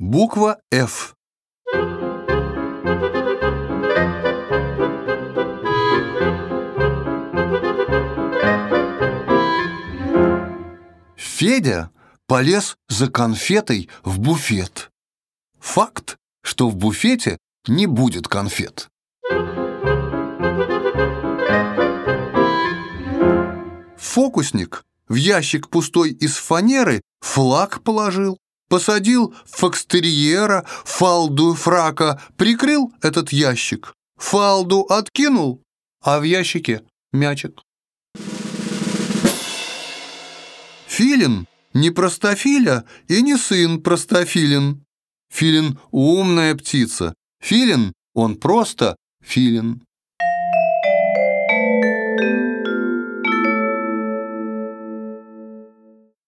Буква F. Федя полез за конфетой в буфет. Факт, что в буфете не будет конфет. Фокусник в ящик пустой из фанеры флаг положил, посадил фокстерьера, фалду фрака, прикрыл этот ящик, фалду откинул, а в ящике мячик. Филин не простофиля и не сын простофилин. Филин умная птица. Филин, он просто филин.